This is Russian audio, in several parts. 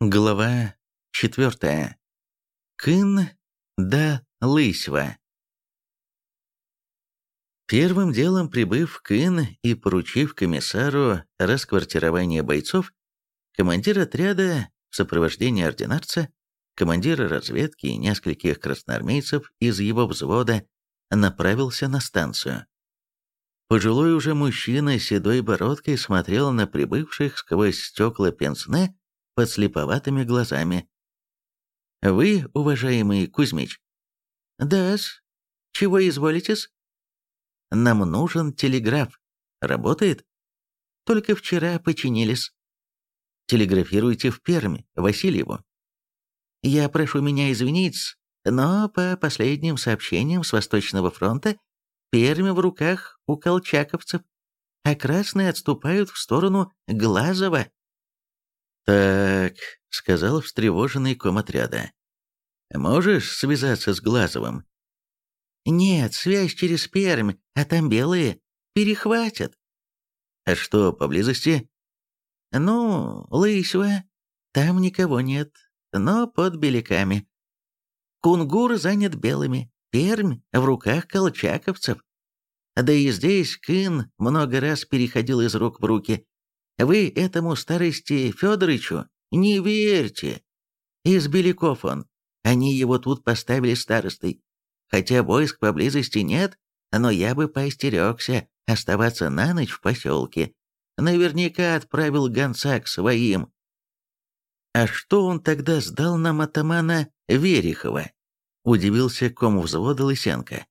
Глава 4. Кын да Лысьва. Первым делом прибыв в Кын и поручив комиссару расквартирование бойцов, командир отряда в сопровождении ординарца, командира разведки и нескольких красноармейцев из его взвода направился на станцию. Пожилой уже мужчина с седой бородкой смотрел на прибывших сквозь стекла пенсне под слеповатыми глазами. «Вы, уважаемый Кузьмич?» «Да-с. Чего изволитесь?» «Нам нужен телеграф. Работает?» «Только вчера починились». «Телеграфируйте в Пермь, Васильеву». «Я прошу меня извинить, но по последним сообщениям с Восточного фронта Пермь в руках у колчаковцев, а красные отступают в сторону Глазова». «Так», — сказал встревоженный комотряда. «Можешь связаться с Глазовым?» «Нет, связь через Пермь, а там белые. Перехватят». «А что, поблизости?» «Ну, Лысьва. Там никого нет, но под беляками. Кунгур занят белыми, Пермь в руках колчаковцев. Да и здесь Кын много раз переходил из рук в руки, вы этому старости Федорычу не верьте. Из Беляков он. Они его тут поставили старостой. Хотя войск поблизости нет, но я бы поостерегся оставаться на ночь в поселке. Наверняка отправил гонца к своим. А что он тогда сдал нам атамана Верихова? Удивился кому взвода Лысенко.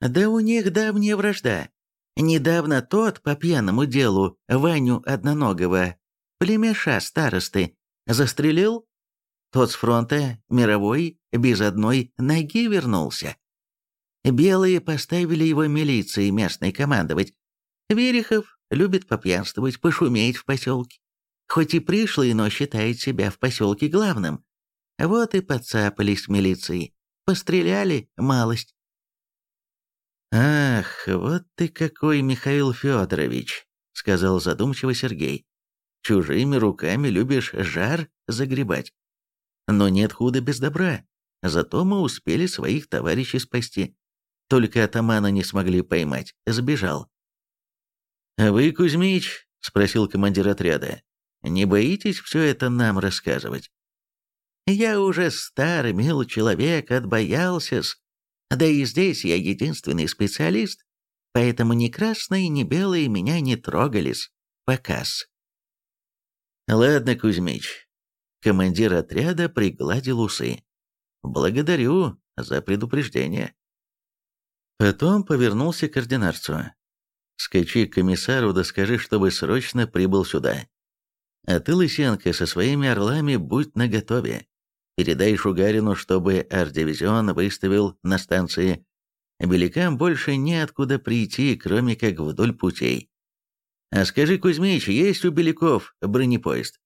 Да у них давняя вражда. Недавно тот по пьяному делу Ваню Одноногого, племеша старосты, застрелил. Тот с фронта мировой без одной ноги вернулся. Белые поставили его милиции местной командовать. Верехов любит попьянствовать, пошуметь в поселке. Хоть и пришлый, но считает себя в поселке главным. Вот и подцапались милиции. Постреляли малость. «Ах, вот ты какой, Михаил Федорович!» — сказал задумчиво Сергей. «Чужими руками любишь жар загребать. Но нет худа без добра. Зато мы успели своих товарищей спасти. Только атамана не смогли поймать, сбежал». «А вы, Кузьмич?» — спросил командир отряда. «Не боитесь все это нам рассказывать?» «Я уже старый, мил человек, отбоялся-с», да и здесь я единственный специалист, поэтому ни красные, ни белые меня не трогались. Показ. Ладно, Кузьмич. Командир отряда пригладил усы. Благодарю за предупреждение. Потом повернулся к ординарцу. Скачи к комиссару да скажи, чтобы срочно прибыл сюда. А ты, Лысенко, со своими орлами будь наготове. Передай Шугарину, чтобы арт-дивизион выставил на станции. Белякам больше неоткуда прийти, кроме как вдоль путей. А скажи, Кузьмич, есть у Беляков бронепоезд?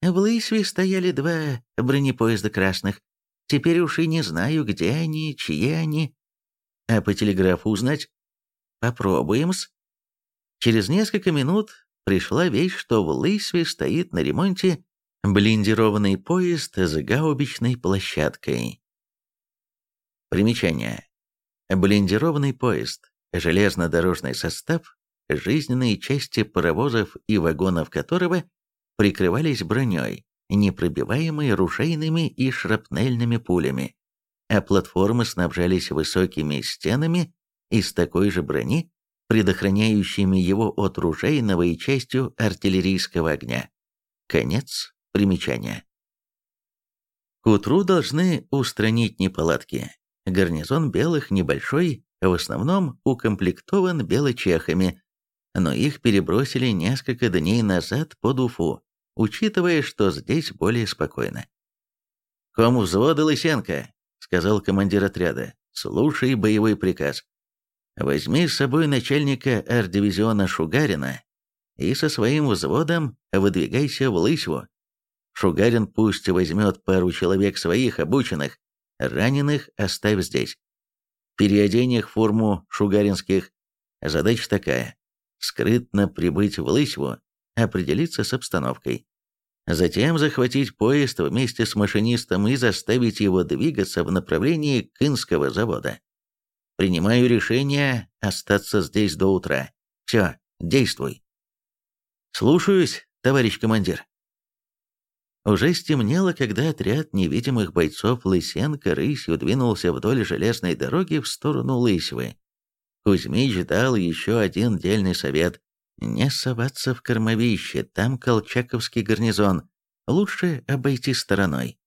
В Лысве стояли два бронепоезда красных. Теперь уж и не знаю, где они, чьи они. А по телеграфу узнать? Попробуем-с. Через несколько минут пришла вещь, что в Лысве стоит на ремонте Блиндированный поезд с гаубичной площадкой. Примечание. Блиндированный поезд – железнодорожный состав, жизненные части паровозов и вагонов которого прикрывались броней, непробиваемой ружейными и шрапнельными пулями, а платформы снабжались высокими стенами из такой же брони, предохраняющими его от ружейного и частью артиллерийского огня. Конец Примечание. К утру должны устранить неполадки. Гарнизон белых небольшой, в основном укомплектован белочехами, но их перебросили несколько дней назад под Уфу, учитывая, что здесь более спокойно. «Кому взвода Лысенко?» — сказал командир отряда. «Слушай боевой приказ. Возьми с собой начальника арт-дивизиона Шугарина и со своим взводом выдвигайся в Лысьву. Шугарин пусть возьмет пару человек своих, обученных, раненых оставь здесь. Переодень их форму шугаринских. Задача такая – скрытно прибыть в Лысьву, определиться с обстановкой. Затем захватить поезд вместе с машинистом и заставить его двигаться в направлении Кынского завода. Принимаю решение остаться здесь до утра. Все, действуй. Слушаюсь, товарищ командир. Уже стемнело, когда отряд невидимых бойцов Лысенко рысью двинулся вдоль железной дороги в сторону Лысьвы. Кузьмич дал еще один дельный совет – не соваться в кормовище, там колчаковский гарнизон, лучше обойти стороной.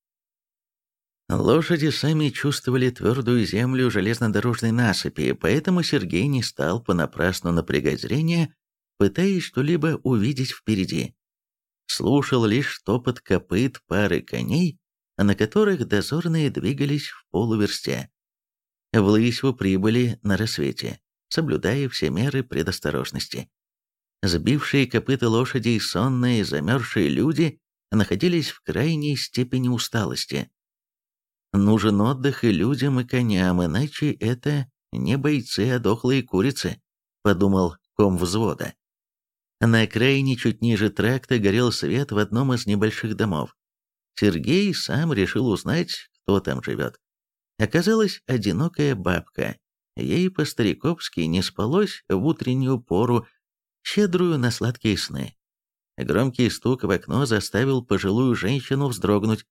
Лошади сами чувствовали твердую землю железнодорожной насыпи, поэтому Сергей не стал понапрасну напрягать зрение, пытаясь что-либо увидеть впереди слушал лишь топот копыт пары коней, на которых дозорные двигались в полуверсте. В Лысьву прибыли на рассвете, соблюдая все меры предосторожности. Сбившие копыта лошадей сонные, замерзшие люди находились в крайней степени усталости. Нужен отдых и людям, и коням, иначе это не бойцы, а дохлые курицы, подумал ком взвода. На окраине, чуть ниже тракта, горел свет в одном из небольших домов. Сергей сам решил узнать, кто там живет. Оказалась одинокая бабка. Ей по-стариковски не спалось в утреннюю пору, щедрую на сладкие сны. Громкий стук в окно заставил пожилую женщину вздрогнуть.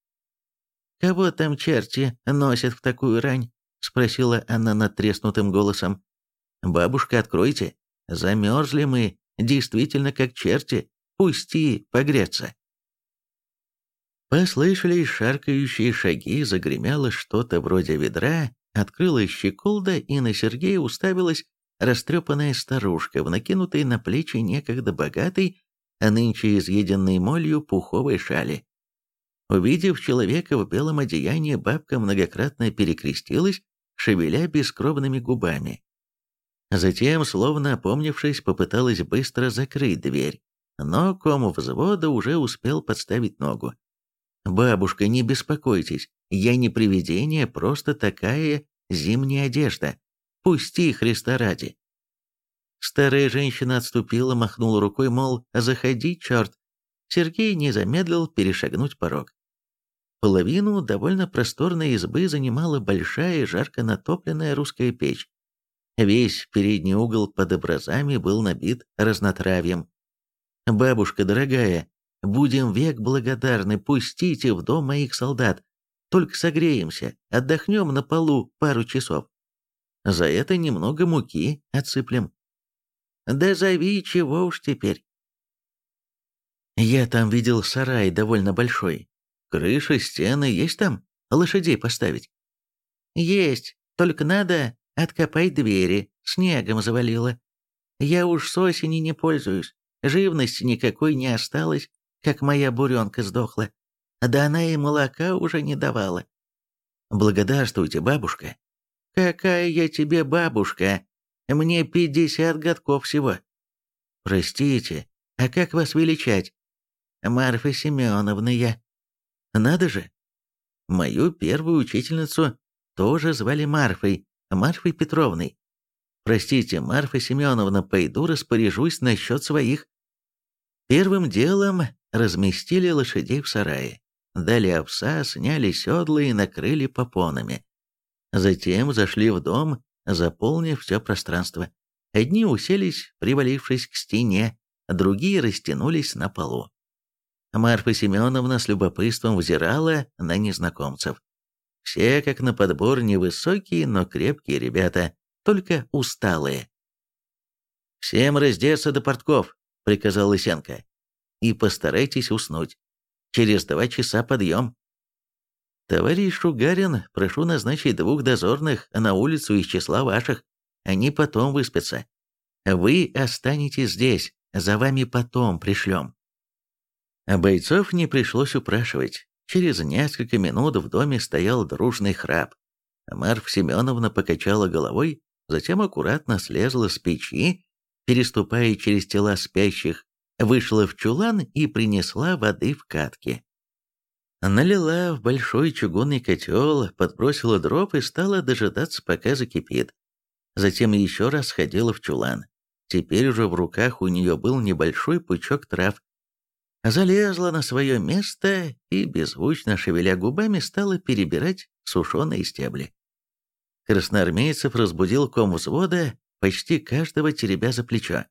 «Кого там черти носят в такую рань?» — спросила она надтреснутым голосом. «Бабушка, откройте. Замерзли мы, действительно как черти, пусти погреться. Послышались шаркающие шаги, загремело что-то вроде ведра, открылась щеколда, и на Сергея уставилась растрепанная старушка в накинутой на плечи некогда богатой, а нынче изъеденной молью пуховой шали. Увидев человека в белом одеянии, бабка многократно перекрестилась, шевеля бескровными губами. Затем, словно опомнившись, попыталась быстро закрыть дверь, но ком взвода уже успел подставить ногу. «Бабушка, не беспокойтесь, я не привидение, просто такая зимняя одежда. Пусти, Христа ради!» Старая женщина отступила, махнула рукой, мол, «Заходи, черт!» Сергей не замедлил перешагнуть порог. Половину довольно просторной избы занимала большая, жарко натопленная русская печь. Весь передний угол под образами был набит разнотравьем. «Бабушка дорогая, будем век благодарны, пустите в дом моих солдат. Только согреемся, отдохнем на полу пару часов. За это немного муки отсыплем». «Да зови, чего уж теперь». «Я там видел сарай довольно большой. Крыша, стены есть там? Лошадей поставить?» «Есть, только надо Откопай двери, снегом завалило. Я уж с осени не пользуюсь, живности никакой не осталось, как моя буренка сдохла. Да она и молока уже не давала. Благодарствуйте, бабушка. Какая я тебе бабушка? Мне пятьдесят годков всего. Простите, а как вас величать? Марфа Семеновна я. Надо же. Мою первую учительницу тоже звали Марфой, Марфой Петровной. Простите, Марфа Семеновна, пойду распоряжусь насчет своих. Первым делом разместили лошадей в сарае. Дали овса, сняли седла и накрыли попонами. Затем зашли в дом, заполнив все пространство. Одни уселись, привалившись к стене, другие растянулись на полу. Марфа Семеновна с любопытством взирала на незнакомцев. Все, как на подбор, невысокие, но крепкие ребята, только усталые. «Всем раздеться до портков», — приказал Лысенко. «И постарайтесь уснуть. Через два часа подъем». «Товарищ Шугарин, прошу назначить двух дозорных на улицу из числа ваших. Они потом выспятся. Вы останетесь здесь, за вами потом пришлем». Бойцов не пришлось упрашивать. Через несколько минут в доме стоял дружный храп. Марф Семеновна покачала головой, затем аккуратно слезла с печи, переступая через тела спящих, вышла в чулан и принесла воды в катке. Налила в большой чугунный котел, подбросила дров и стала дожидаться, пока закипит. Затем еще раз сходила в чулан. Теперь уже в руках у нее был небольшой пучок трав. Залезла на свое место и, беззвучно шевеля губами, стала перебирать сушеные стебли. Красноармейцев разбудил ком взвода, почти каждого теребя за плечо.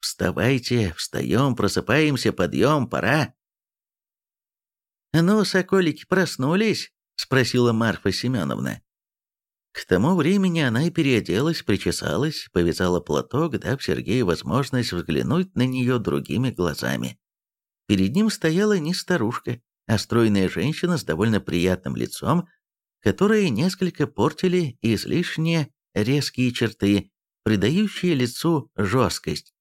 «Вставайте, встаем, просыпаемся, подъем, пора!» «Ну, соколики проснулись?» — спросила Марфа Семеновна. К тому времени она и переоделась, причесалась, повязала платок, дав Сергею возможность взглянуть на нее другими глазами. Перед ним стояла не старушка, а стройная женщина с довольно приятным лицом, которые несколько портили излишне резкие черты, придающие лицу жесткость.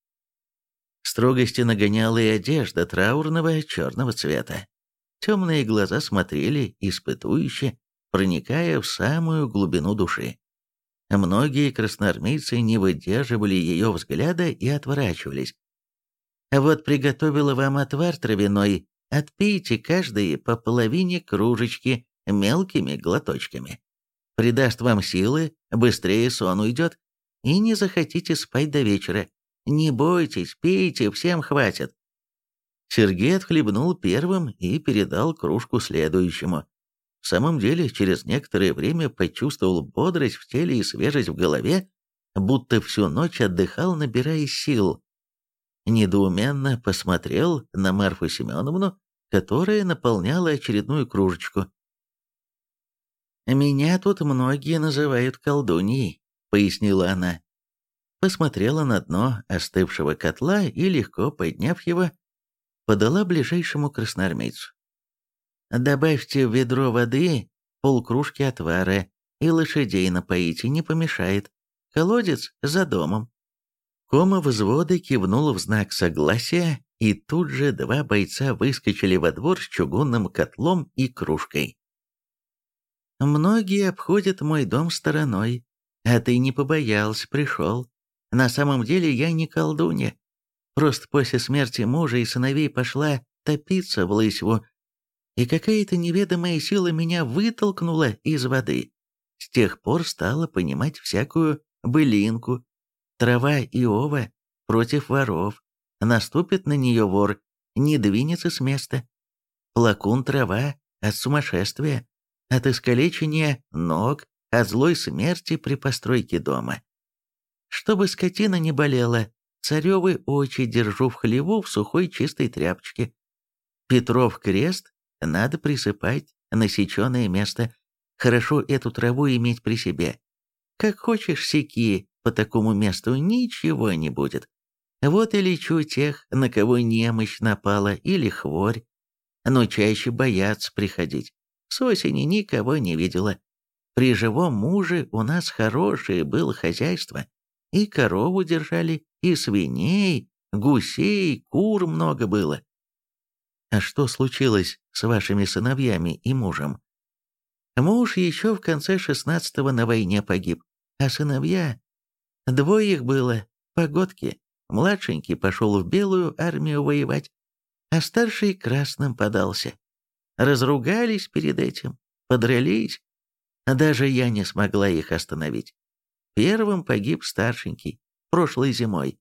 Строгости нагоняла и одежда траурного черного цвета. Темные глаза смотрели испытующе, проникая в самую глубину души. Многие красноармейцы не выдерживали ее взгляда и отворачивались. «Вот приготовила вам отвар травяной, отпейте каждый по половине кружечки мелкими глоточками. Придаст вам силы, быстрее сон уйдет, и не захотите спать до вечера. Не бойтесь, пейте, всем хватит. Сергей отхлебнул первым и передал кружку следующему. В самом деле, через некоторое время почувствовал бодрость в теле и свежесть в голове, будто всю ночь отдыхал, набирая сил. Недоуменно посмотрел на Марфу Семеновну, которая наполняла очередную кружечку. «Меня тут многие называют колдуньей», — пояснила она. Посмотрела на дно остывшего котла и, легко подняв его, подала ближайшему красноармейцу. «Добавьте в ведро воды полкружки отвара и лошадей напоите, не помешает. Колодец за домом». Кома взвода кивнула в знак согласия, и тут же два бойца выскочили во двор с чугунным котлом и кружкой. Многие обходят мой дом стороной, а ты не побоялся, пришел. На самом деле я не колдунья. Просто после смерти мужа и сыновей пошла топиться в лысьву, и какая-то неведомая сила меня вытолкнула из воды. С тех пор стала понимать всякую былинку. Трава Иова против воров. Наступит на нее вор, не двинется с места. Плакун трава от сумасшествия от искалечения ног, от злой смерти при постройке дома. Чтобы скотина не болела, царевы очи держу в хлеву в сухой чистой тряпочке. Петров крест надо присыпать на сеченое место. Хорошо эту траву иметь при себе. Как хочешь секи, по такому месту ничего не будет. Вот и лечу тех, на кого немощь напала или хворь. Но чаще боятся приходить. С осени никого не видела. При живом муже у нас хорошее было хозяйство. И корову держали, и свиней, гусей, кур много было. А что случилось с вашими сыновьями и мужем? Муж еще в конце шестнадцатого на войне погиб, а сыновья... Двое их было, погодки. Младшенький пошел в белую армию воевать, а старший красным подался. Разругались перед этим, подрались. Даже я не смогла их остановить. Первым погиб старшенький, прошлой зимой,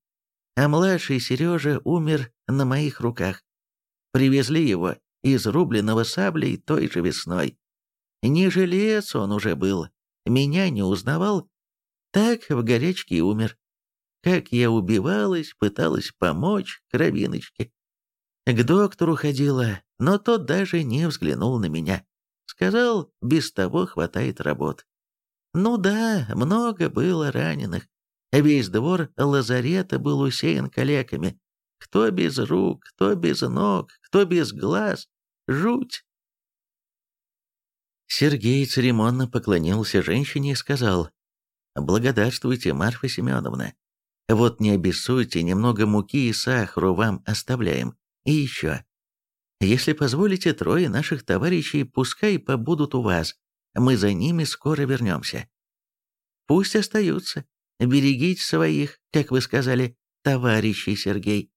а младший Сережа умер на моих руках. Привезли его изрубленного саблей той же весной. Не жилец он уже был, меня не узнавал, так в горячке и умер. Как я убивалась, пыталась помочь кровиночке. К доктору ходила, но тот даже не взглянул на меня. Сказал, без того хватает работ. Ну да, много было раненых. Весь двор лазарета был усеян калеками. Кто без рук, кто без ног, кто без глаз. Жуть. Сергей церемонно поклонился женщине и сказал, «Благодарствуйте, Марфа Семеновна. Вот не обессуйте, немного муки и сахару вам оставляем. И еще, если позволите, трое наших товарищей пускай побудут у вас, мы за ними скоро вернемся. Пусть остаются, берегите своих, как вы сказали, товарищей Сергей.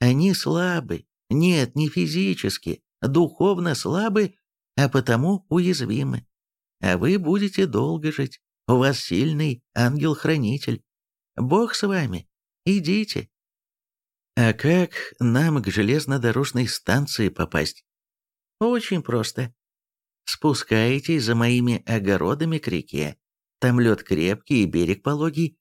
Они слабы, нет, не физически, духовно слабы, а потому уязвимы. А вы будете долго жить, у вас сильный ангел-хранитель. Бог с вами, идите, А как нам к железнодорожной станции попасть? Очень просто. Спускаетесь за моими огородами к реке. Там лед крепкий и берег пологий.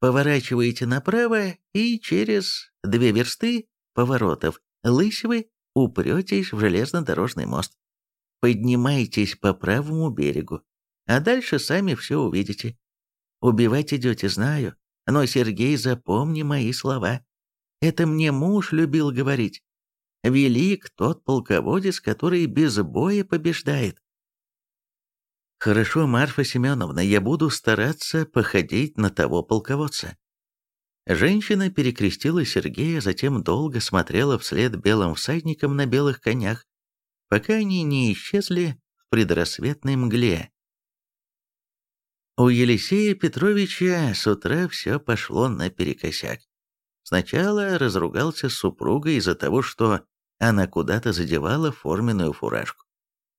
Поворачиваете направо и через две версты поворотов Лысевы упретесь в железнодорожный мост. Поднимайтесь по правому берегу, а дальше сами все увидите. Убивать идете, знаю, но, Сергей, запомни мои слова. Это мне муж любил говорить. Велик тот полководец, который без боя побеждает. Хорошо, Марфа Семеновна, я буду стараться походить на того полководца. Женщина перекрестила Сергея, затем долго смотрела вслед белым всадникам на белых конях, пока они не исчезли в предрассветной мгле. У Елисея Петровича с утра все пошло наперекосяк. Сначала разругался с супругой из-за того, что она куда-то задевала форменную фуражку.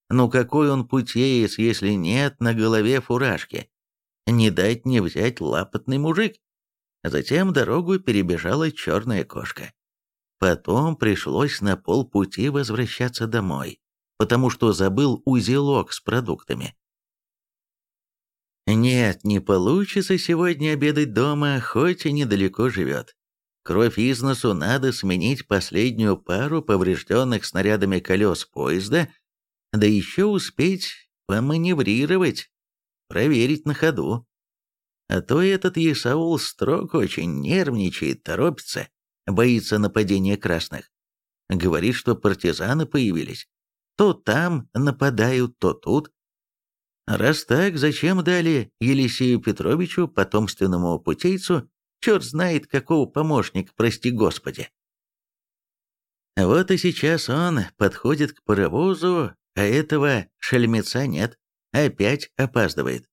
Ну какой он путеец, если нет на голове фуражки? Не дать не взять лапотный мужик. Затем дорогу перебежала черная кошка. Потом пришлось на полпути возвращаться домой, потому что забыл узелок с продуктами. Нет, не получится сегодня обедать дома, хоть и недалеко живет. Кровь из носу надо сменить последнюю пару поврежденных снарядами колес поезда, да еще успеть поманеврировать, проверить на ходу. А то этот Исаул строг очень нервничает, торопится, боится нападения красных. Говорит, что партизаны появились. То там нападают, то тут. Раз так, зачем дали Елисею Петровичу, потомственному путейцу, черт знает какого помощника, прости господи. Вот и сейчас он подходит к паровозу, а этого шельмеца нет, опять опаздывает.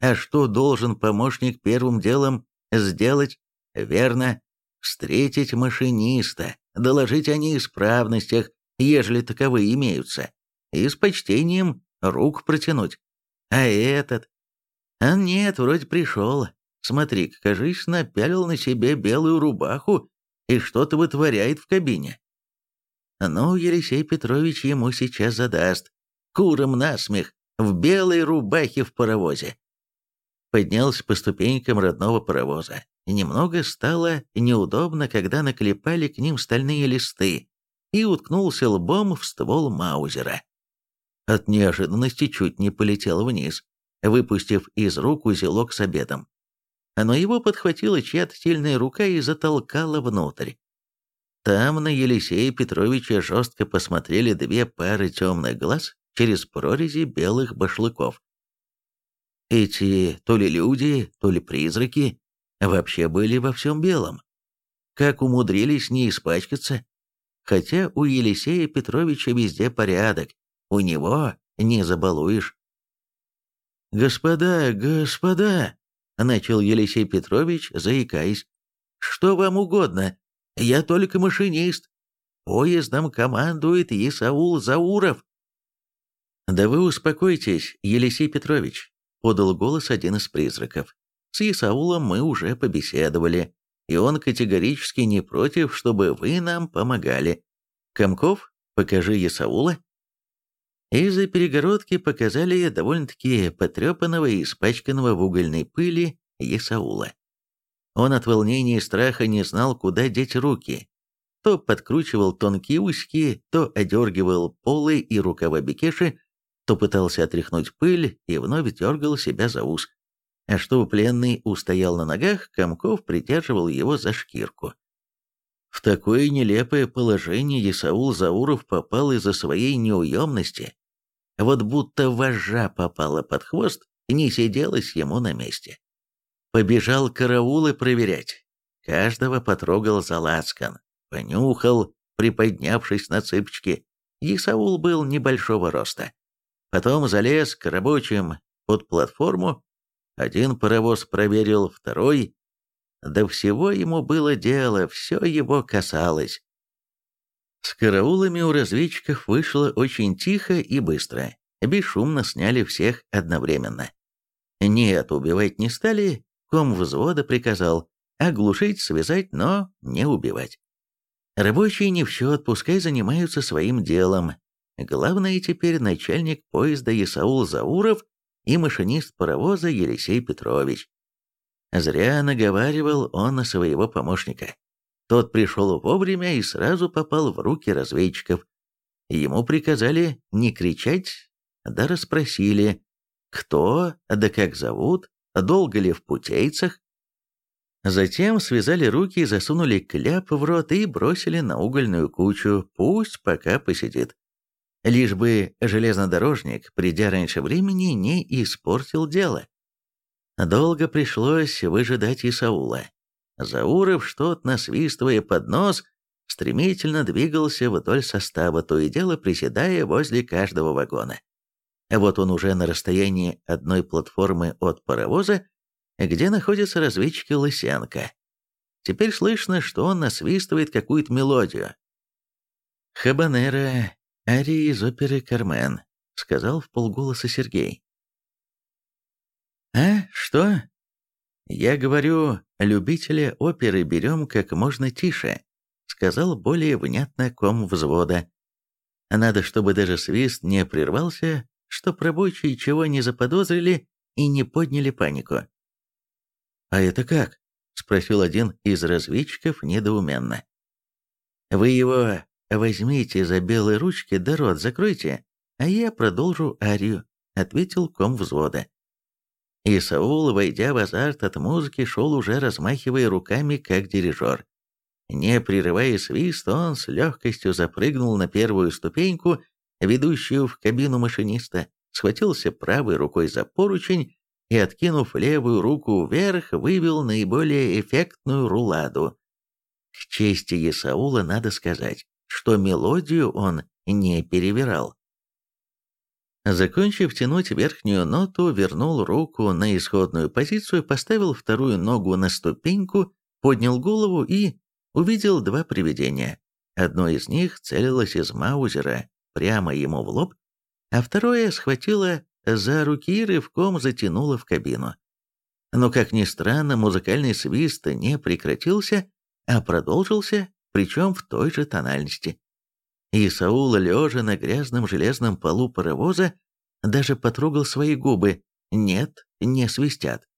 А что должен помощник первым делом сделать? Верно, встретить машиниста, доложить о неисправностях, ежели таковые имеются, и с почтением рук протянуть. А этот? А нет, вроде пришел. Смотри, кажись, напялил на себе белую рубаху и что-то вытворяет в кабине. Ну, Елисей Петрович ему сейчас задаст. Куром насмех, в белой рубахе в паровозе поднялся по ступенькам родного паровоза. Немного стало неудобно, когда наклепали к ним стальные листы, и уткнулся лбом в ствол Маузера. От неожиданности чуть не полетел вниз, выпустив из рук узелок с обедом. Но его подхватила чья-то сильная рука и затолкала внутрь. Там на Елисея Петровича жестко посмотрели две пары темных глаз через прорези белых башлыков. Эти то ли люди, то ли призраки вообще были во всем белом. Как умудрились не испачкаться? Хотя у Елисея Петровича везде порядок, у него не забалуешь. «Господа, господа!» — начал Елисей Петрович, заикаясь. «Что вам угодно? Я только машинист. Поездом командует Исаул Зауров». «Да вы успокойтесь, Елисей Петрович. — подал голос один из призраков. «С Исаулом мы уже побеседовали, и он категорически не против, чтобы вы нам помогали. Комков, покажи Исаула». Из-за перегородки показали довольно-таки потрепанного и испачканного в угольной пыли Исаула. Он от волнения и страха не знал, куда деть руки. То подкручивал тонкие усики, то одергивал полы и рукава бекеши, то пытался отряхнуть пыль и вновь дергал себя за ус. А чтобы пленный устоял на ногах, Комков придерживал его за шкирку. В такое нелепое положение Исаул Зауров попал из-за своей неуемности. Вот будто вожжа попала под хвост, не сиделась ему на месте. Побежал караулы проверять. Каждого потрогал за лацкан, понюхал, приподнявшись на цыпочки. Исаул был небольшого роста. Потом залез к рабочим под платформу. Один паровоз проверил, второй. До всего ему было дело, все его касалось. С караулами у разведчиков вышло очень тихо и быстро. Бесшумно сняли всех одновременно. Нет, убивать не стали, ком взвода приказал оглушить, связать, но не убивать. Рабочие не в счет, пускай занимаются своим делом. Главное теперь начальник поезда Исаул Зауров и машинист паровоза Елисей Петрович. Зря наговаривал он на своего помощника. Тот пришел вовремя и сразу попал в руки разведчиков. Ему приказали не кричать, да расспросили, кто, да как зовут, долго ли в путейцах. Затем связали руки, засунули кляп в рот и бросили на угольную кучу, пусть пока посидит. Лишь бы железнодорожник, придя раньше времени, не испортил дело. Долго пришлось выжидать Исаула. Зауров, что-то насвистывая под нос, стремительно двигался вдоль состава, то и дело приседая возле каждого вагона. Вот он уже на расстоянии одной платформы от паровоза, где находятся разведчики Лысенко. Теперь слышно, что он насвистывает какую-то мелодию. «Хабанера, ария из оперы «Кармен», — сказал в полголоса Сергей. «А, что?» «Я говорю, любителя оперы берем как можно тише», — сказал более внятно ком взвода. «Надо, чтобы даже свист не прервался, чтоб рабочие чего не заподозрили и не подняли панику». «А это как?» — спросил один из разведчиков недоуменно. «Вы его возьмите за белые ручки да рот закройте, а я продолжу арию», — ответил ком взвода. И Саул, войдя в азарт от музыки, шел уже размахивая руками, как дирижер. Не прерывая свист, он с легкостью запрыгнул на первую ступеньку, ведущую в кабину машиниста, схватился правой рукой за поручень и, откинув левую руку вверх, вывел наиболее эффектную руладу. К чести Исаула надо сказать, что мелодию он не перевирал. Закончив тянуть верхнюю ноту, вернул руку на исходную позицию, поставил вторую ногу на ступеньку, поднял голову и увидел два привидения. Одно из них целилось из маузера прямо ему в лоб, а второе схватило за руки и рывком затянуло в кабину. Но, как ни странно, музыкальный свист не прекратился, а продолжился, причем в той же тональности. И Саул, лежа на грязном железном полу паровоза, даже потрогал свои губы. Нет, не свистят.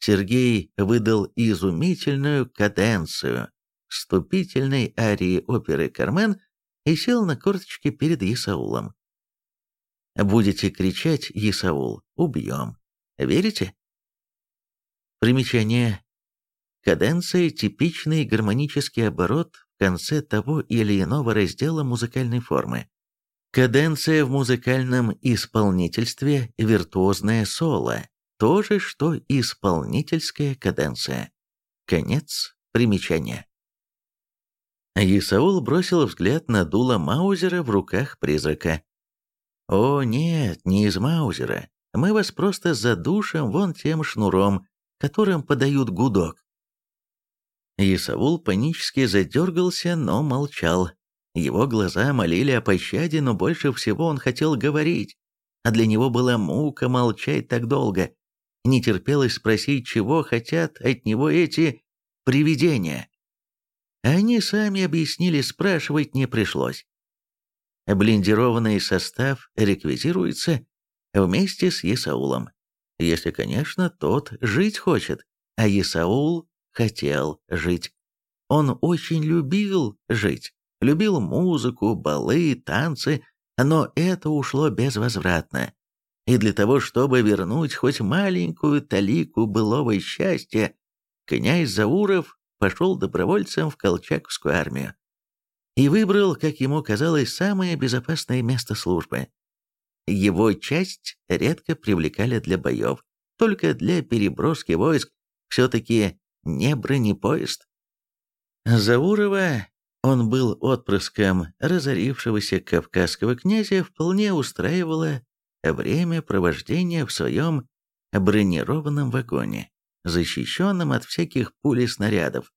Сергей выдал изумительную каденцию вступительной арии оперы «Кармен» и сел на корточки перед Исаулом. «Будете кричать, Исаул, убьем. Верите?» Примечание. Каденция – типичный гармонический оборот конце того или иного раздела музыкальной формы. Каденция в музыкальном исполнительстве – виртуозное соло, то же, что исполнительская каденция. Конец примечания. Исаул бросил взгляд на дуло Маузера в руках призрака. «О, нет, не из Маузера. Мы вас просто задушим вон тем шнуром, которым подают гудок. Исаул панически задергался, но молчал. Его глаза молили о пощаде, но больше всего он хотел говорить. А для него была мука молчать так долго. Не терпелось спросить, чего хотят от него эти привидения. Они сами объяснили, спрашивать не пришлось. Блиндированный состав реквизируется вместе с Исаулом. Если, конечно, тот жить хочет, а Исаул хотел жить. Он очень любил жить, любил музыку, балы, танцы, но это ушло безвозвратно. И для того, чтобы вернуть хоть маленькую талику былого счастья, князь Зауров пошел добровольцем в Колчаковскую армию и выбрал, как ему казалось, самое безопасное место службы. Его часть редко привлекали для боев, только для переброски войск, все-таки не бронепоезд. Заурова, он был отпрыском разорившегося кавказского князя, вполне устраивало время провождения в своем бронированном вагоне, защищенном от всяких пуль снарядов.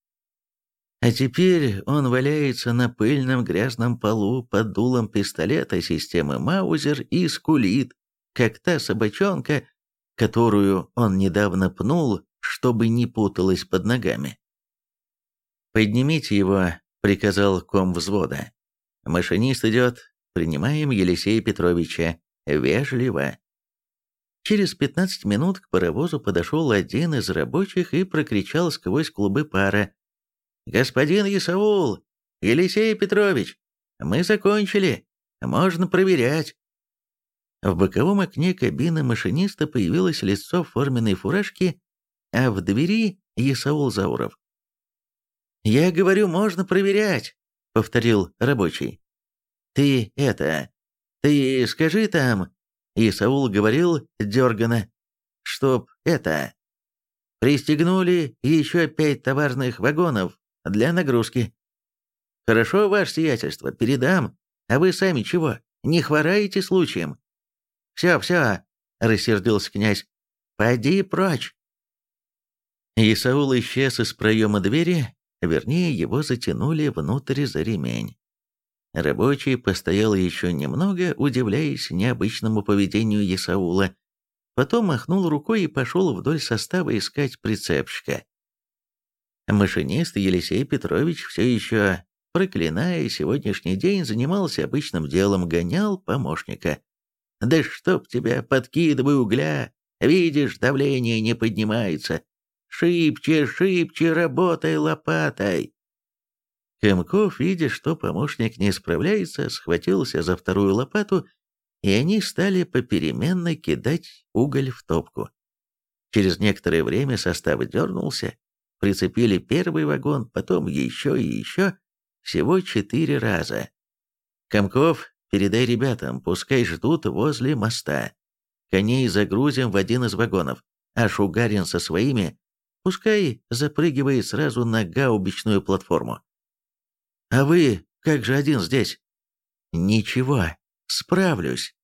А теперь он валяется на пыльном грязном полу под дулом пистолета системы Маузер и скулит, как та собачонка, которую он недавно пнул чтобы не путалось под ногами. «Поднимите его приказал ком взвода. «Машинист идет. Принимаем Елисея Петровича. Вежливо». Через 15 минут к паровозу подошел один из рабочих и прокричал сквозь клубы пара. «Господин Исаул! Елисей Петрович! Мы закончили! Можно проверять!» В боковом окне кабины машиниста появилось лицо в форменной фуражке, а в двери Исаул Зауров. «Я говорю, можно проверять», — повторил рабочий. «Ты это... Ты скажи там...» Исаул говорил дерганно. «Чтоб это... Пристегнули еще пять товарных вагонов для нагрузки. Хорошо, ваше сиятельство, передам. А вы сами чего, не хвораете случаем?» «Все, все», — рассердился князь. «Поди прочь». Исаул исчез из проема двери, вернее, его затянули внутрь за ремень. Рабочий постоял еще немного, удивляясь необычному поведению Исаула, потом махнул рукой и пошел вдоль состава искать прицепщика. Машинист Елисей Петрович все еще, проклиная сегодняшний день, занимался обычным делом, гонял помощника. «Да чтоб тебя, подкидывай угля! Видишь, давление не поднимается! Шибче, шибче работай лопатой!» Комков, видя, что помощник не справляется, схватился за вторую лопату, и они стали попеременно кидать уголь в топку. Через некоторое время состав дернулся, прицепили первый вагон, потом еще и еще, всего четыре раза. Комков, передай ребятам, пускай ждут возле моста. Коней загрузим в один из вагонов, а Шугарин со своими пускай запрыгивает сразу на гаубичную платформу. А вы как же один здесь? Ничего, справлюсь.